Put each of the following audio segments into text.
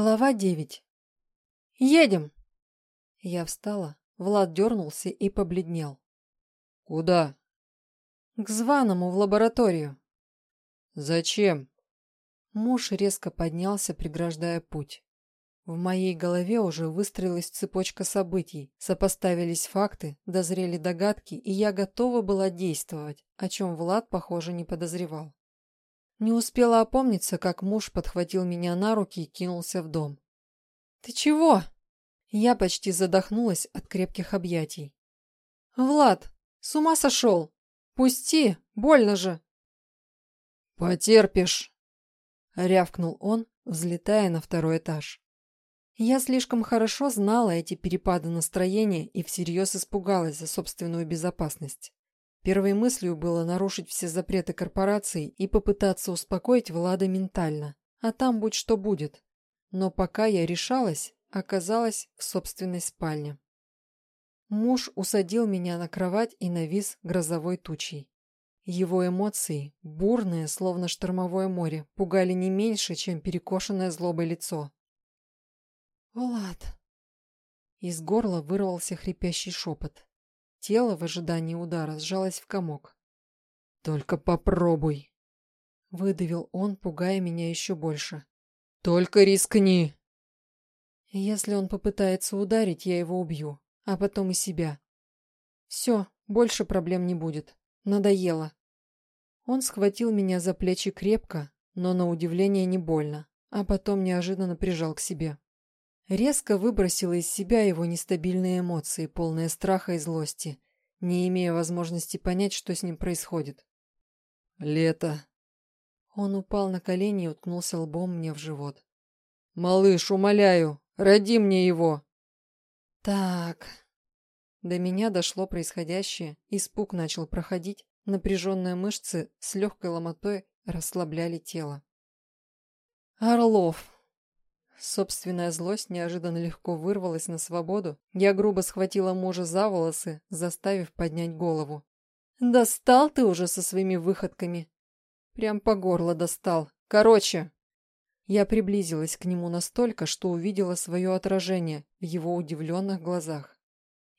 Глава девять. «Едем!» Я встала, Влад дернулся и побледнел. «Куда?» «К званому в лабораторию». «Зачем?» Муж резко поднялся, преграждая путь. В моей голове уже выстроилась цепочка событий, сопоставились факты, дозрели догадки, и я готова была действовать, о чем Влад, похоже, не подозревал. Не успела опомниться, как муж подхватил меня на руки и кинулся в дом. «Ты чего?» Я почти задохнулась от крепких объятий. «Влад, с ума сошел! Пусти, больно же!» «Потерпишь!» — рявкнул он, взлетая на второй этаж. Я слишком хорошо знала эти перепады настроения и всерьез испугалась за собственную безопасность. Первой мыслью было нарушить все запреты корпорации и попытаться успокоить Влада ментально, а там будь что будет. Но пока я решалась, оказалась в собственной спальне. Муж усадил меня на кровать и навис грозовой тучей. Его эмоции, бурные, словно штормовое море, пугали не меньше, чем перекошенное злобой лицо. «Влад!» Из горла вырвался хрипящий шепот. Тело в ожидании удара сжалось в комок. «Только попробуй!» Выдавил он, пугая меня еще больше. «Только рискни!» «Если он попытается ударить, я его убью, а потом и себя. Все, больше проблем не будет. Надоело». Он схватил меня за плечи крепко, но на удивление не больно, а потом неожиданно прижал к себе. Резко выбросила из себя его нестабильные эмоции, полные страха и злости, не имея возможности понять, что с ним происходит. «Лето!» Он упал на колени и уткнулся лбом мне в живот. «Малыш, умоляю, роди мне его!» «Так...» До меня дошло происходящее, испуг начал проходить, напряженные мышцы с легкой ломотой расслабляли тело. «Орлов!» Собственная злость неожиданно легко вырвалась на свободу. Я грубо схватила мужа за волосы, заставив поднять голову. «Достал ты уже со своими выходками!» Прям по горло достал. «Короче!» Я приблизилась к нему настолько, что увидела свое отражение в его удивленных глазах.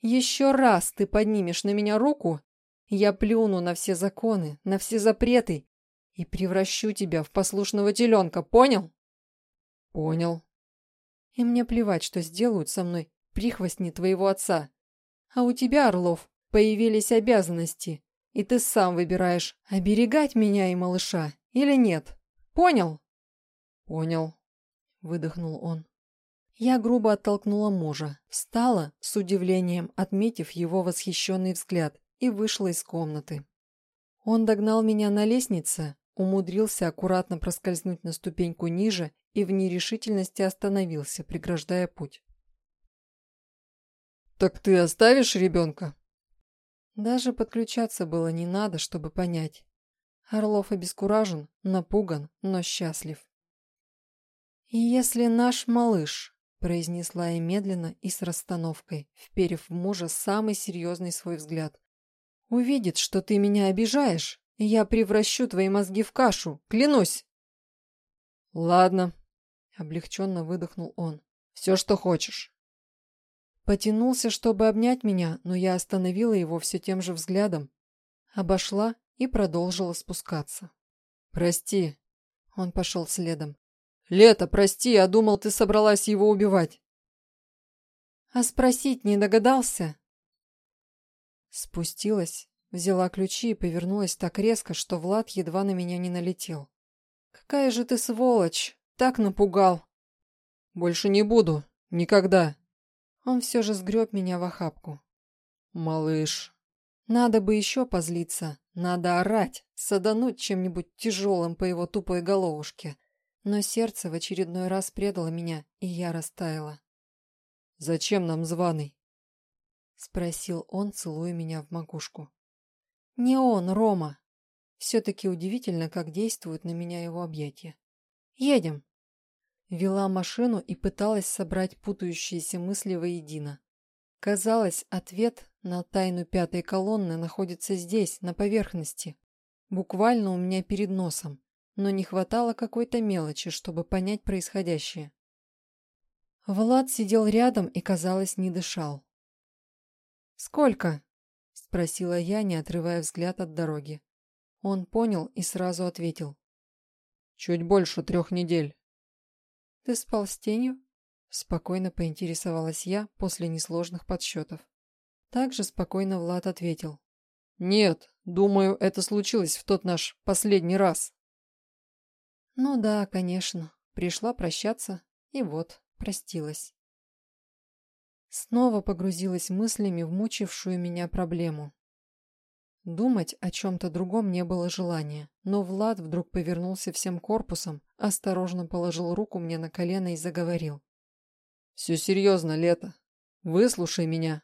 «Еще раз ты поднимешь на меня руку, я плюну на все законы, на все запреты и превращу тебя в послушного теленка, понял?» «Понял», и мне плевать, что сделают со мной прихвостни твоего отца. А у тебя, Орлов, появились обязанности, и ты сам выбираешь, оберегать меня и малыша или нет. Понял? Понял, выдохнул он. Я грубо оттолкнула мужа, встала, с удивлением отметив его восхищенный взгляд, и вышла из комнаты. Он догнал меня на лестнице, умудрился аккуратно проскользнуть на ступеньку ниже и в нерешительности остановился, преграждая путь. «Так ты оставишь ребенка?» Даже подключаться было не надо, чтобы понять. Орлов обескуражен, напуган, но счастлив. «И если наш малыш», — произнесла я медленно и с расстановкой, вперев в мужа самый серьезный свой взгляд, «увидит, что ты меня обижаешь, я превращу твои мозги в кашу, клянусь!» «Ладно», Облегченно выдохнул он. «Все, что хочешь». Потянулся, чтобы обнять меня, но я остановила его все тем же взглядом. Обошла и продолжила спускаться. «Прости». Он пошел следом. «Лето, прости, я думал, ты собралась его убивать». «А спросить не догадался?» Спустилась, взяла ключи и повернулась так резко, что Влад едва на меня не налетел. «Какая же ты сволочь!» Так напугал. Больше не буду. Никогда. Он все же сгреб меня в охапку. Малыш. Надо бы еще позлиться. Надо орать, садануть чем-нибудь тяжелым по его тупой головушке. Но сердце в очередной раз предало меня, и я растаяла. «Зачем нам званый?» Спросил он, целуя меня в макушку. «Не он, Рома!» Все-таки удивительно, как действуют на меня его объятия. «Едем!» Вела машину и пыталась собрать путающиеся мысли воедино. Казалось, ответ на тайну пятой колонны находится здесь, на поверхности. Буквально у меня перед носом. Но не хватало какой-то мелочи, чтобы понять происходящее. Влад сидел рядом и, казалось, не дышал. «Сколько?» — спросила я, не отрывая взгляд от дороги. Он понял и сразу ответил. «Чуть больше трех недель». «Ты спал с тенью?» — спокойно поинтересовалась я после несложных подсчетов. Также спокойно Влад ответил. «Нет, думаю, это случилось в тот наш последний раз». Ну да, конечно. Пришла прощаться, и вот, простилась. Снова погрузилась мыслями в мучившую меня проблему. Думать о чем-то другом не было желания, но Влад вдруг повернулся всем корпусом, осторожно положил руку мне на колено и заговорил. «Все серьезно, Лето. Выслушай меня».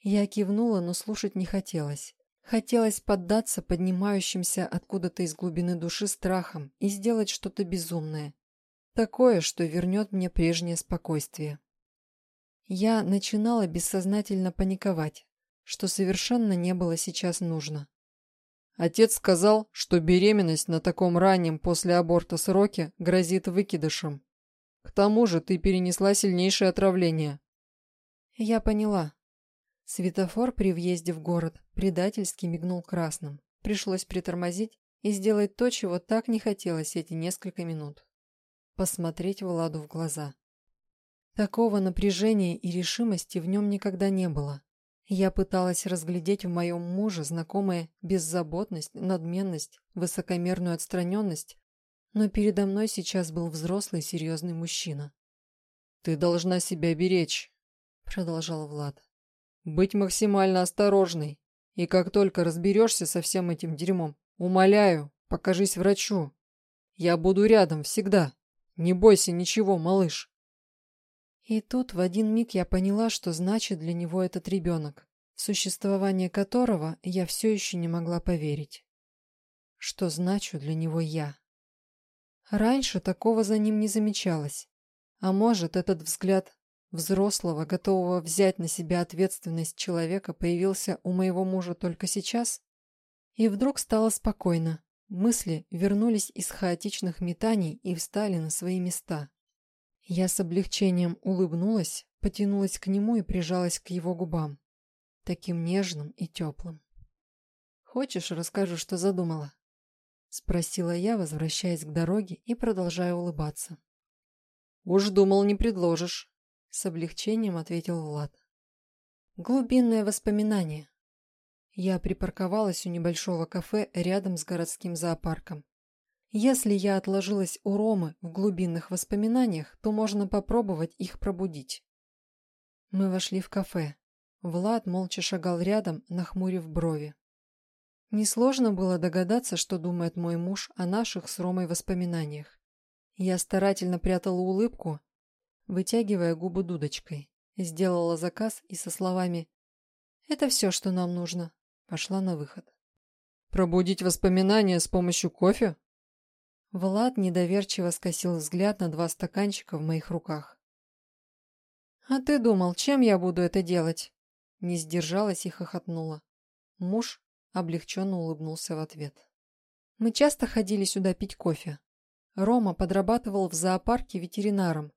Я кивнула, но слушать не хотелось. Хотелось поддаться поднимающимся откуда-то из глубины души страхам и сделать что-то безумное. Такое, что вернет мне прежнее спокойствие. Я начинала бессознательно паниковать, что совершенно не было сейчас нужно. Отец сказал, что беременность на таком раннем после аборта сроке грозит выкидышем. К тому же ты перенесла сильнейшее отравление. Я поняла. Светофор при въезде в город предательски мигнул красным. Пришлось притормозить и сделать то, чего так не хотелось эти несколько минут. Посмотреть Владу в глаза. Такого напряжения и решимости в нем никогда не было. Я пыталась разглядеть в моем муже знакомая беззаботность, надменность, высокомерную отстраненность, но передо мной сейчас был взрослый серьезный мужчина. «Ты должна себя беречь», — продолжал Влад. Быть максимально осторожной. И как только разберешься со всем этим дерьмом, умоляю, покажись врачу. Я буду рядом всегда. Не бойся ничего, малыш. И тут в один миг я поняла, что значит для него этот ребенок, существование которого я все еще не могла поверить. Что значу для него я. Раньше такого за ним не замечалось. А может, этот взгляд взрослого, готового взять на себя ответственность человека, появился у моего мужа только сейчас? И вдруг стало спокойно. Мысли вернулись из хаотичных метаний и встали на свои места. Я с облегчением улыбнулась, потянулась к нему и прижалась к его губам. Таким нежным и теплым. «Хочешь, расскажу, что задумала?» Спросила я, возвращаясь к дороге и продолжая улыбаться. «Уж думал, не предложишь». С облегчением ответил Влад. Глубинное воспоминание. Я припарковалась у небольшого кафе рядом с городским зоопарком. Если я отложилась у Ромы в глубинных воспоминаниях, то можно попробовать их пробудить. Мы вошли в кафе. Влад молча шагал рядом, нахмурив брови. Несложно было догадаться, что думает мой муж о наших с Ромой воспоминаниях. Я старательно прятала улыбку, вытягивая губы дудочкой. Сделала заказ и со словами «Это все, что нам нужно», пошла на выход. «Пробудить воспоминания с помощью кофе?» Влад недоверчиво скосил взгляд на два стаканчика в моих руках. «А ты думал, чем я буду это делать?» Не сдержалась и хохотнула. Муж облегченно улыбнулся в ответ. Мы часто ходили сюда пить кофе. Рома подрабатывал в зоопарке ветеринаром,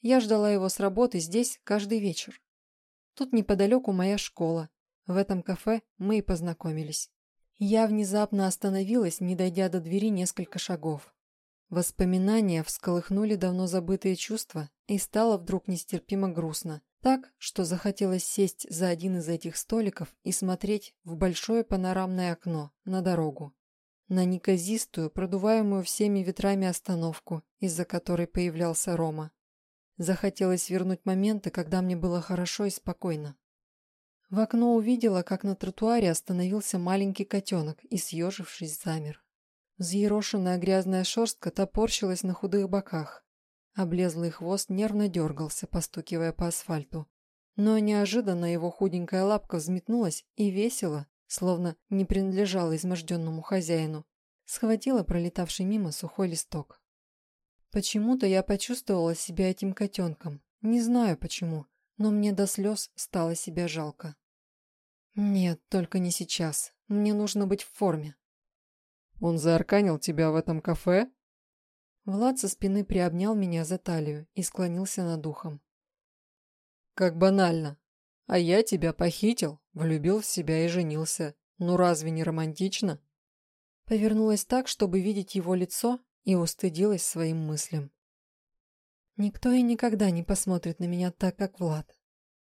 я ждала его с работы здесь каждый вечер. Тут неподалеку моя школа. В этом кафе мы и познакомились. Я внезапно остановилась, не дойдя до двери несколько шагов. Воспоминания всколыхнули давно забытые чувства, и стало вдруг нестерпимо грустно. Так, что захотелось сесть за один из этих столиков и смотреть в большое панорамное окно на дорогу. На неказистую, продуваемую всеми ветрами остановку, из-за которой появлялся Рома. Захотелось вернуть моменты, когда мне было хорошо и спокойно. В окно увидела, как на тротуаре остановился маленький котенок и, съежившись, замер. Взъерошенная грязная шерстка топорщилась на худых боках. Облезлый хвост нервно дергался, постукивая по асфальту. Но неожиданно его худенькая лапка взметнулась и весело, словно не принадлежала изможденному хозяину, схватила пролетавший мимо сухой листок. Почему-то я почувствовала себя этим котенком. Не знаю почему, но мне до слез стало себя жалко. Нет, только не сейчас. Мне нужно быть в форме. Он заарканил тебя в этом кафе? Влад со спины приобнял меня за талию и склонился над ухом. Как банально. А я тебя похитил, влюбил в себя и женился. Ну разве не романтично? Повернулась так, чтобы видеть его лицо, и устыдилась своим мыслям. Никто и никогда не посмотрит на меня так, как Влад.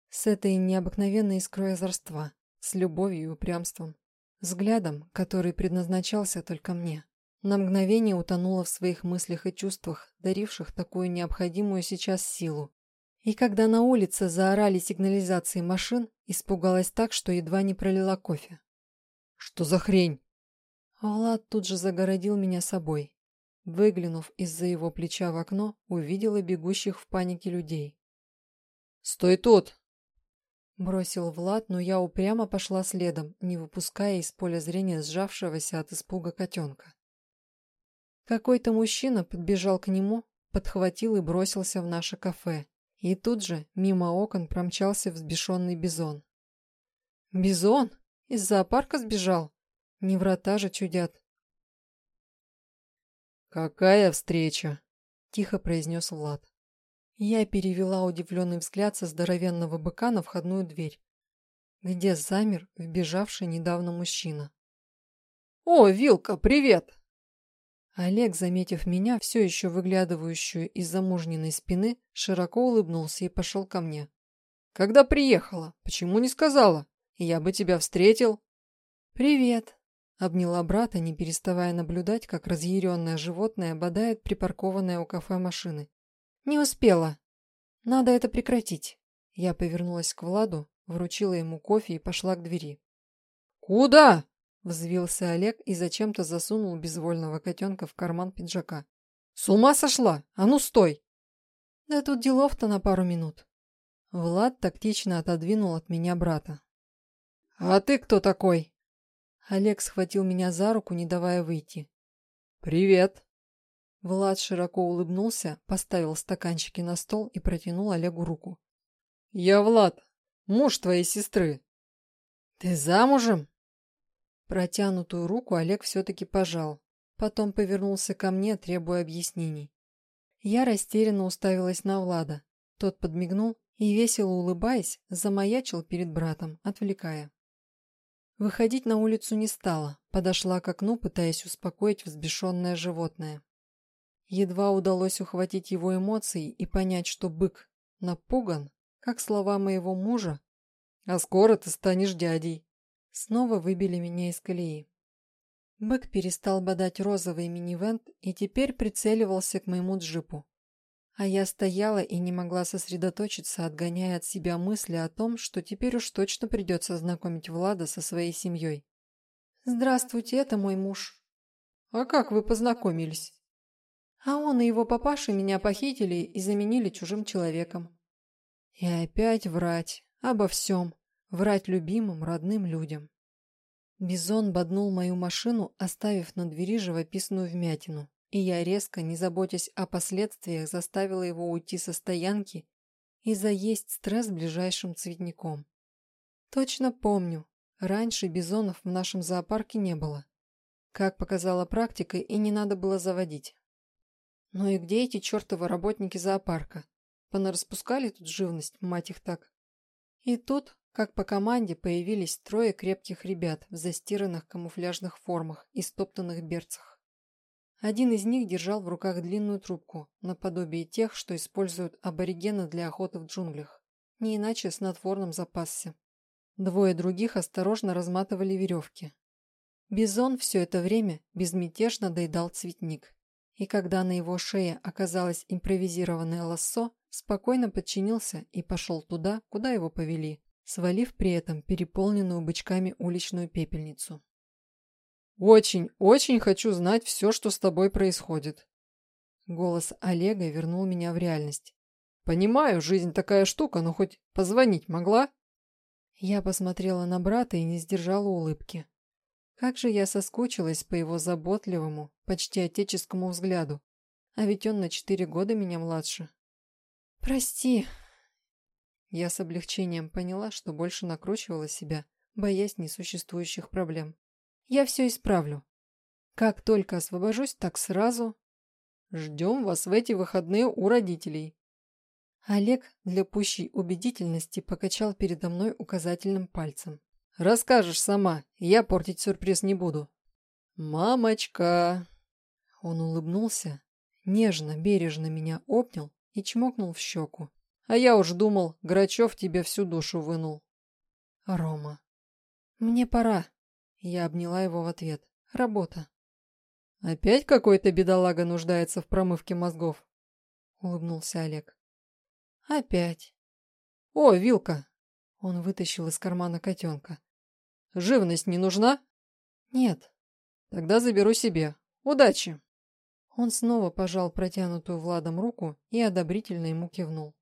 С этой необыкновенной искрой озорства, с любовью и упрямством, взглядом, который предназначался только мне. На мгновение утонула в своих мыслях и чувствах, даривших такую необходимую сейчас силу. И когда на улице заорали сигнализации машин, испугалась так, что едва не пролила кофе. «Что за хрень?» Влад тут же загородил меня собой. Выглянув из-за его плеча в окно, увидела бегущих в панике людей. «Стой тут!» Бросил Влад, но я упрямо пошла следом, не выпуская из поля зрения сжавшегося от испуга котенка. Какой-то мужчина подбежал к нему, подхватил и бросился в наше кафе. И тут же мимо окон промчался взбешенный бизон. «Бизон? Из зоопарка сбежал? Не врата же чудят!» «Какая встреча?» — тихо произнес Влад. Я перевела удивленный взгляд со здоровенного быка на входную дверь, где замер вбежавший недавно мужчина. «О, Вилка, привет!» Олег, заметив меня, все еще выглядывающую из-за мужниной спины, широко улыбнулся и пошел ко мне. «Когда приехала? Почему не сказала? Я бы тебя встретил». «Привет!» — обняла брата, не переставая наблюдать, как разъяренное животное бодает припаркованное у кафе машины. «Не успела. Надо это прекратить». Я повернулась к Владу, вручила ему кофе и пошла к двери. «Куда?» Взвился Олег и зачем-то засунул безвольного котенка в карман пиджака. «С ума сошла? А ну стой!» «Да тут делов-то на пару минут». Влад тактично отодвинул от меня брата. «А ты кто такой?» Олег схватил меня за руку, не давая выйти. «Привет!» Влад широко улыбнулся, поставил стаканчики на стол и протянул Олегу руку. «Я Влад, муж твоей сестры. Ты замужем?» Протянутую руку Олег все-таки пожал. Потом повернулся ко мне, требуя объяснений. Я растерянно уставилась на Влада. Тот подмигнул и, весело улыбаясь, замаячил перед братом, отвлекая. Выходить на улицу не стала, подошла к окну, пытаясь успокоить взбешенное животное. Едва удалось ухватить его эмоции и понять, что бык напуган, как слова моего мужа «А скоро ты станешь дядей», снова выбили меня из колеи. Бык перестал бодать розовый минивент и теперь прицеливался к моему джипу. А я стояла и не могла сосредоточиться, отгоняя от себя мысли о том, что теперь уж точно придется знакомить Влада со своей семьей. «Здравствуйте, это мой муж». «А как вы познакомились?» «А он и его папаша меня похитили и заменили чужим человеком». И опять врать обо всем. Врать любимым, родным людям. Бизон боднул мою машину, оставив на двери живописную вмятину, и я резко, не заботясь о последствиях, заставила его уйти со стоянки и заесть стресс ближайшим цветником. Точно помню, раньше бизонов в нашем зоопарке не было. Как показала практика, и не надо было заводить. Ну и где эти чертовы работники зоопарка? Понараспускали тут живность, мать их так. И тут как по команде появились трое крепких ребят в застиранных камуфляжных формах и стоптанных берцах. Один из них держал в руках длинную трубку, наподобие тех, что используют аборигены для охоты в джунглях. Не иначе снотворным запасся. Двое других осторожно разматывали веревки. Бизон все это время безмятежно доедал цветник. И когда на его шее оказалось импровизированное лассо, спокойно подчинился и пошел туда, куда его повели, свалив при этом переполненную бычками уличную пепельницу. «Очень, очень хочу знать все, что с тобой происходит». Голос Олега вернул меня в реальность. «Понимаю, жизнь такая штука, но хоть позвонить могла?» Я посмотрела на брата и не сдержала улыбки. Как же я соскучилась по его заботливому, почти отеческому взгляду. А ведь он на четыре года меня младше. «Прости», я с облегчением поняла, что больше накручивала себя, боясь несуществующих проблем. Я все исправлю. Как только освобожусь, так сразу... Ждем вас в эти выходные у родителей. Олег для пущей убедительности покачал передо мной указательным пальцем. «Расскажешь сама, я портить сюрприз не буду». «Мамочка!» Он улыбнулся, нежно, бережно меня обнял и чмокнул в щеку. «А я уж думал, Грачев тебе всю душу вынул». «Рома, мне пора». Я обняла его в ответ. «Работа». «Опять какой-то бедолага нуждается в промывке мозгов?» Улыбнулся Олег. «Опять». «О, вилка!» Он вытащил из кармана котенка. «Живность не нужна?» «Нет». «Тогда заберу себе. Удачи!» Он снова пожал протянутую Владом руку и одобрительно ему кивнул.